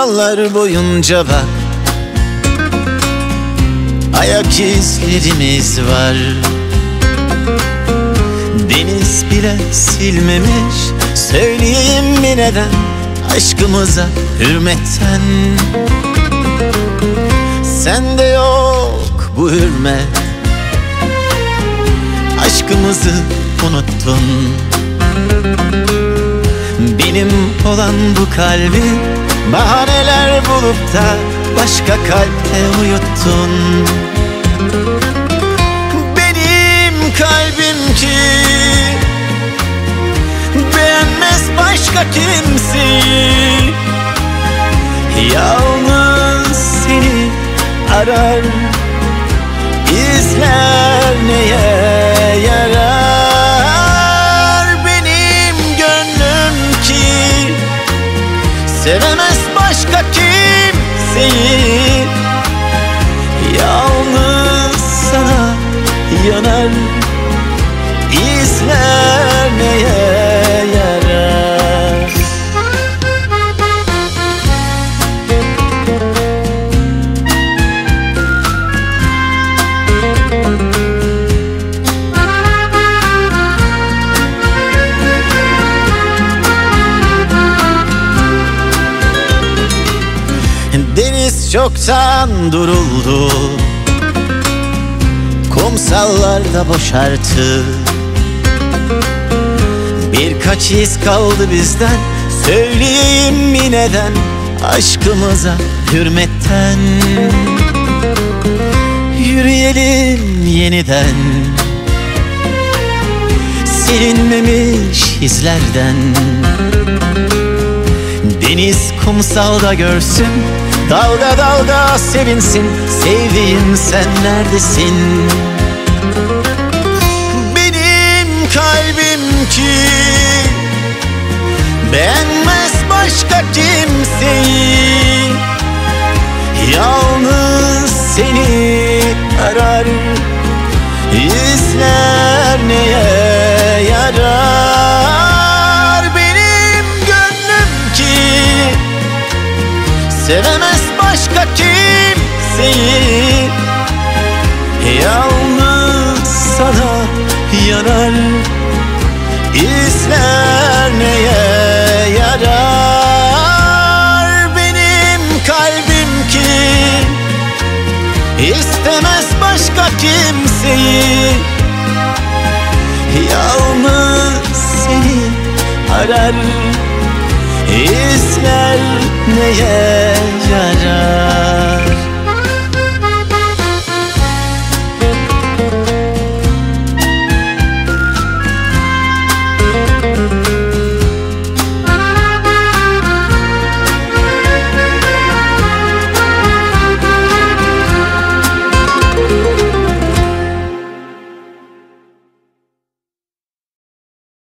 Yollar boyunca bak. Ayak izlerimiz var. Deniz bile silmemiş. Söyleyeyim mi neden? Aşkımıza hürmetten Sende yok bu hürmet Aşkımızı unuttun. Benim olan bu kalbi Bahaneler bulup da Başka kalpte uyuttun. Benim kalbim ki Beğenmez başka kimseyi Sevemez başka kimseyi. Yalnız sana yanar İzler neye çoktan duruldu. Kumsallarda boşarttı Birkaç iz kaldı bizden. Söyleyeyim mi neden? Aşkımıza hürmetten. Yürüyelim yeniden. Silinmemiş izlerden Deniz kumsalda görsün Dalga dalga sevinsin Sevdiğim sen neredesin? Benim kalbim ki Beğenmez başka kimseyi. Yalnız seni arar İzler neye yarar? Benim gönlüm ki Sevemez kimseyi Yalnız sana yanar İzler neye yarar? Benim kalbim ki İstemez başka kimseyi. Yalnız seni arar İzler neye yarar